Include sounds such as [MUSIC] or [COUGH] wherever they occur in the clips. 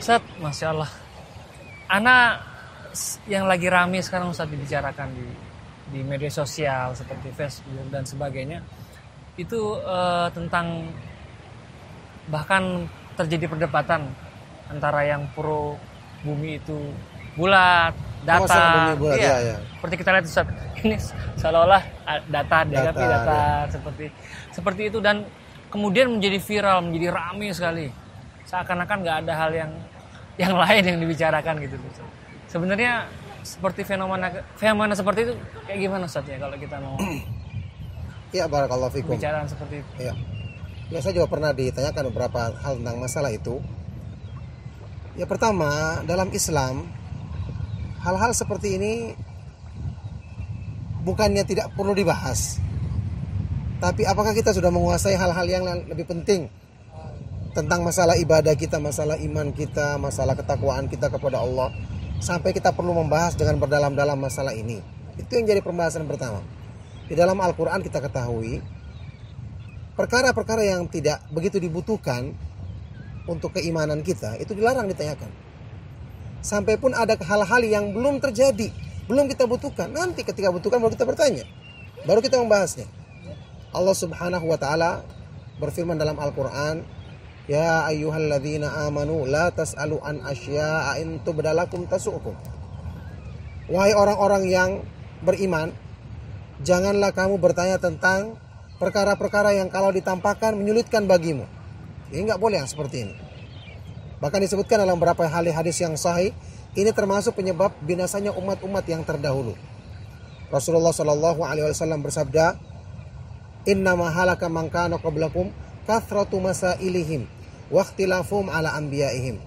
Ustaz, Masya Allah. Ana yang lagi rame sekarang Ustaz dibicarakan di di media sosial seperti Facebook dan sebagainya itu uh, tentang bahkan terjadi perdebatan antara yang pro bumi itu bulat, data, bulat, iya, ya, ya. seperti kita lihat Ustaz, [LAUGHS] ini seolah-olah data dihadapi data, data ya. seperti seperti itu dan kemudian menjadi viral, menjadi ramai sekali seakan-akan nggak ada hal yang yang lain yang dibicarakan gitu sebenarnya seperti fenomena fenomena seperti itu kayak gimana Ustaz ya kalau kita mau [CLEARS THROAT] Iya barakallahu fikum. Bicaraan seperti itu. Iya. Ya saya juga pernah ditanyakan beberapa hal tentang masalah itu. Ya pertama, dalam Islam hal-hal seperti ini bukannya tidak perlu dibahas. Tapi apakah kita sudah menguasai hal-hal yang lebih penting tentang masalah ibadah kita, masalah iman kita, masalah ketakwaan kita kepada Allah sampai kita perlu membahas dengan berdalam-dalam masalah ini. Itu yang jadi pembahasan pertama. Di dalam Al-Qur'an kita ketahui perkara-perkara yang tidak begitu dibutuhkan untuk keimanan kita itu dilarang ditanyakan. Sampai pun ada hal-hal yang belum terjadi, belum kita butuhkan. Nanti ketika butuhkan baru kita bertanya. Baru kita membahasnya. Allah Subhanahu wa taala berfirman dalam Al-Qur'an Ya ayyuhalladzina amanu la tas'alu an asya'a in tubdalakum tasu'kum. Wahai orang-orang yang beriman, janganlah kamu bertanya tentang perkara-perkara yang kalau ditampakkan menyulitkan bagimu. Ini nggak boleh seperti ini. Bahkan disebutkan dalam beberapa hadis yang sahih, ini termasuk penyebab binasanya umat-umat yang terdahulu. Rasulullah Shallallahu Alaihi Wasallam bersabda, Inna mahalaka mangkano qablakum kathratu waqtilafum ala anbiya'ihim.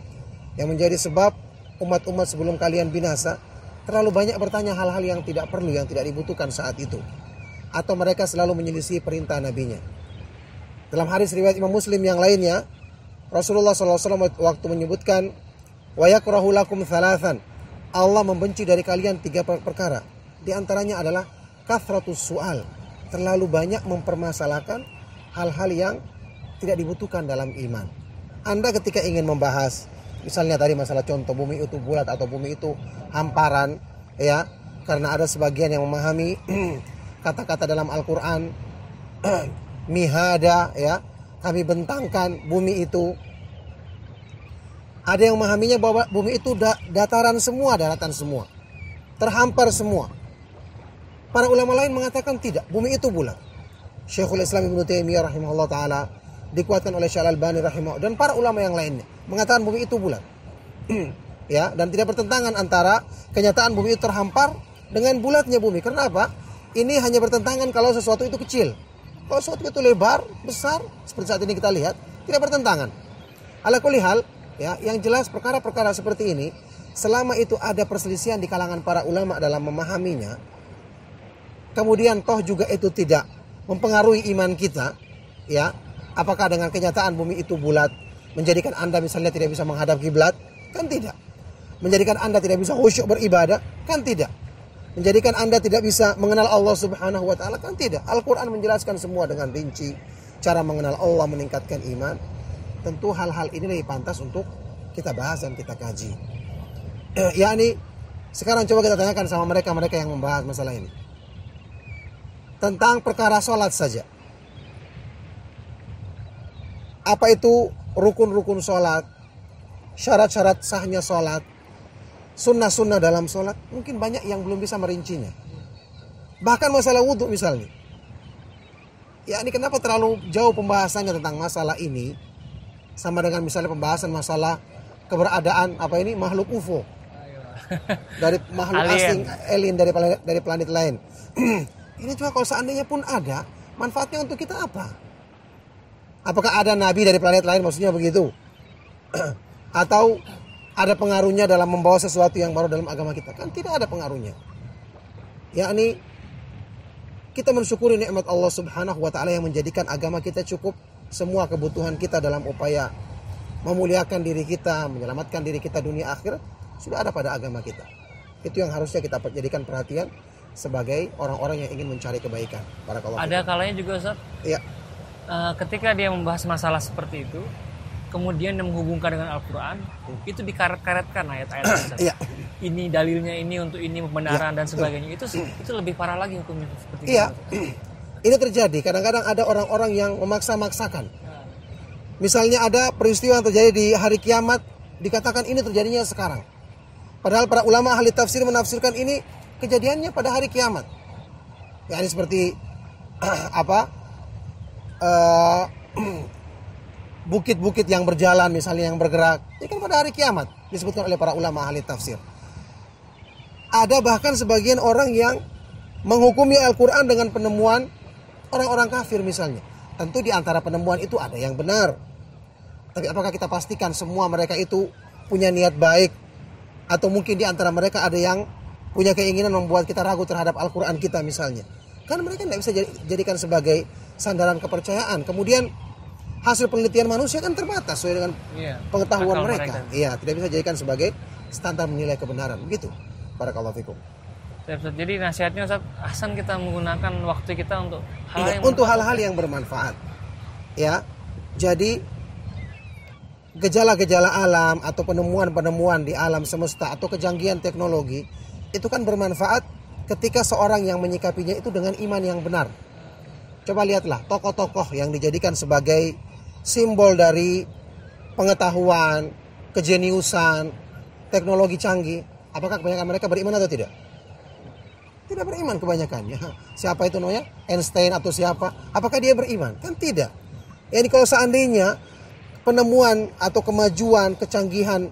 Yang menjadi sebab umat-umat sebelum kalian binasa terlalu banyak bertanya hal-hal yang tidak perlu, yang tidak dibutuhkan saat itu. Atau mereka selalu menyelisih perintah nabinya. Dalam hadis riwayat Imam Muslim yang lainnya, Rasulullah SAW waktu menyebutkan, wa yakrahu lakum thalathan. Allah membenci dari kalian tiga perkara. Di antaranya adalah kathratus su'al. Terlalu banyak mempermasalahkan hal-hal yang tidak dibutuhkan dalam iman. Anda ketika ingin membahas misalnya tadi masalah contoh bumi itu bulat atau bumi itu hamparan ya karena ada sebagian yang memahami [CLEARS THROAT] kata-kata dalam Al-Qur'an [CLEARS THROAT] mihada ya kami bentangkan bumi itu. Ada yang memahaminya bahwa bumi itu dataran semua daratan semua terhampar semua. Para ulama lain mengatakan tidak bumi itu bulat. Syekhul Islam Ibnu Taimiyah rahimahullah taala dikuatkan oleh Syekh Al-Albani dan para ulama yang lainnya mengatakan bumi itu bulat. [CLEARS THROAT] ya, dan tidak bertentangan antara kenyataan bumi itu terhampar dengan bulatnya bumi. Karena apa? Ini hanya bertentangan kalau sesuatu itu kecil. Kalau sesuatu itu lebar, besar, seperti saat ini kita lihat, tidak bertentangan. Ala hal, ya, yang jelas perkara-perkara seperti ini, selama itu ada perselisihan di kalangan para ulama dalam memahaminya, kemudian toh juga itu tidak mempengaruhi iman kita, ya, Apakah dengan kenyataan bumi itu bulat menjadikan Anda misalnya tidak bisa menghadap kiblat? Kan tidak. Menjadikan Anda tidak bisa khusyuk beribadah? Kan tidak. Menjadikan Anda tidak bisa mengenal Allah Subhanahu wa taala? Kan tidak. Al-Qur'an menjelaskan semua dengan rinci cara mengenal Allah meningkatkan iman. Tentu hal-hal ini lebih pantas untuk kita bahas dan kita kaji. Eh, ya ini sekarang coba kita tanyakan sama mereka-mereka yang membahas masalah ini. Tentang perkara sholat saja apa itu rukun-rukun sholat, syarat-syarat sahnya sholat, sunnah-sunnah dalam sholat, mungkin banyak yang belum bisa merincinya. Bahkan masalah wudhu misalnya. Ya ini kenapa terlalu jauh pembahasannya tentang masalah ini sama dengan misalnya pembahasan masalah keberadaan apa ini makhluk UFO dari makhluk alien. asing alien dari planet, dari planet lain. [CLEARS THROAT] ini juga kalau seandainya pun ada manfaatnya untuk kita apa? Apakah ada nabi dari planet lain maksudnya begitu? [CLEARS THROAT] Atau ada pengaruhnya dalam membawa sesuatu yang baru dalam agama kita? Kan tidak ada pengaruhnya. Yakni kita mensyukuri nikmat Allah Subhanahu wa taala yang menjadikan agama kita cukup semua kebutuhan kita dalam upaya memuliakan diri kita, menyelamatkan diri kita dunia akhir sudah ada pada agama kita. Itu yang harusnya kita jadikan perhatian sebagai orang-orang yang ingin mencari kebaikan. Para Ada kalanya juga Ustaz? Iya uh, ketika dia membahas masalah seperti itu kemudian yang menghubungkan dengan Al-Quran itu dikaret-karetkan ayat-ayat. [COUGHS] Iya. ini dalilnya ini untuk ini pembenaran dan sebagainya itu itu lebih parah lagi hukumnya seperti Iya. itu. [CLEARS THROAT] Ini terjadi. Kadang-kadang ada orang-orang yang memaksa-maksakan. Misalnya ada peristiwa yang terjadi di hari kiamat, dikatakan ini terjadinya sekarang. Padahal para ulama ahli tafsir menafsirkan ini kejadiannya pada hari kiamat. Ya ini seperti [CLEARS THROAT] apa? Eh, [CLEARS THROAT] Bukit-bukit yang berjalan misalnya yang bergerak, ini kan pada hari kiamat disebutkan oleh para ulama ahli tafsir. Ada bahkan sebagian orang yang menghukumi Al-Quran dengan penemuan orang-orang kafir misalnya. Tentu di antara penemuan itu ada yang benar. Tapi apakah kita pastikan semua mereka itu punya niat baik? Atau mungkin di antara mereka ada yang punya keinginan membuat kita ragu terhadap Al-Quran kita misalnya. Kan mereka tidak bisa jadikan sebagai sandaran kepercayaan. Kemudian hasil penelitian manusia kan terbatas sesuai dengan Iya. pengetahuan Akal mereka. mereka. Iya, tidak bisa dijadikan sebagai standar menilai kebenaran. Begitu. Barakallahu fikum. Ya, Ustaz. Jadi nasihatnya Ustaz, Hasan kita menggunakan waktu kita untuk hal yang untuk hal-hal yang bermanfaat. Ya. Jadi gejala-gejala alam atau penemuan-penemuan di alam semesta atau kejanggihan teknologi itu kan bermanfaat ketika seorang yang menyikapinya itu dengan iman yang benar. Coba lihatlah tokoh-tokoh yang dijadikan sebagai simbol dari pengetahuan, kejeniusan, teknologi canggih. Apakah kebanyakan mereka beriman atau tidak? Tidak beriman kebanyakannya. [LAUGHS] Siapa itu namanya? Einstein atau siapa? Apakah dia beriman? Kan tidak. Yani kalau seandainya penemuan atau kemajuan, kecanggihan,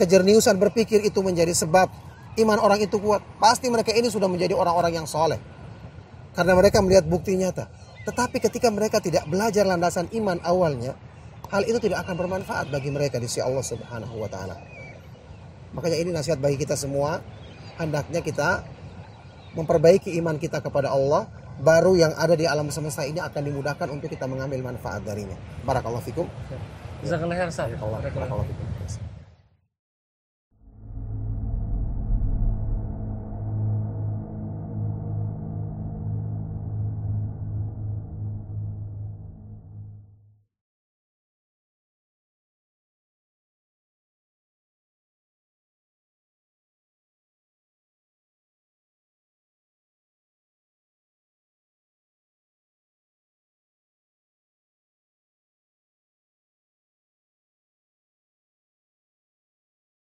kejerniusan berpikir itu menjadi sebab iman orang itu kuat, pasti mereka ini sudah menjadi orang-orang yang soleh. Karena mereka melihat bukti nyata. Tetapi ketika mereka tidak belajar landasan iman awalnya, hal itu tidak akan bermanfaat bagi mereka di sisi Allah Subhanahu wa taala. Makanya ini nasihat bagi kita semua, hendaknya kita memperbaiki iman kita kepada Allah, baru yang ada di alam semesta ini akan dimudahkan untuk kita mengambil manfaat darinya. Barakallahu fikum. Khair Ustaz. Barakallahu barakallahu fikum.